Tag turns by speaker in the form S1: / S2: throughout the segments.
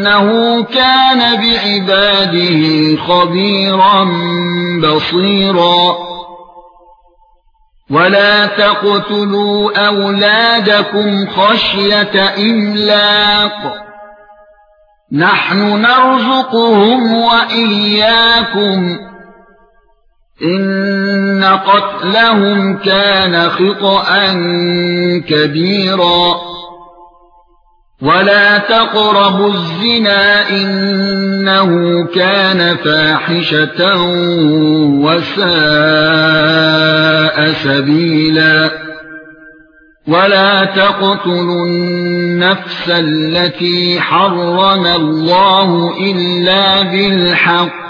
S1: انه كان بعباده خبيرا بصيرا ولا تقتلوا اولادكم خشيه املاق نحن نرزقهم واياكم ان قتلهم كان خطأ كبيرا ولا تقربوا الزنا انه كان فاحشة وساء سبيلا ولا تقتلوا النفس التي حرم الله الا بالحق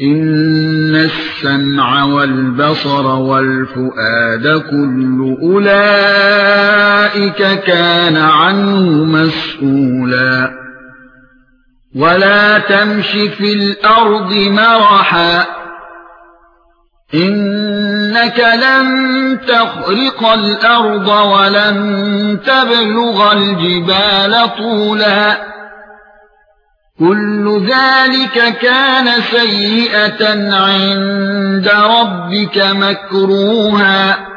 S1: ان السمع والبصر والفؤاد كل اولئك كان عنه مسؤولا ولا تمش في الأرض مرحا انك لن تخرق الأرض ولن تبلغ الجبال طولا كل ذلك كان سيئة عند ربك مكروها.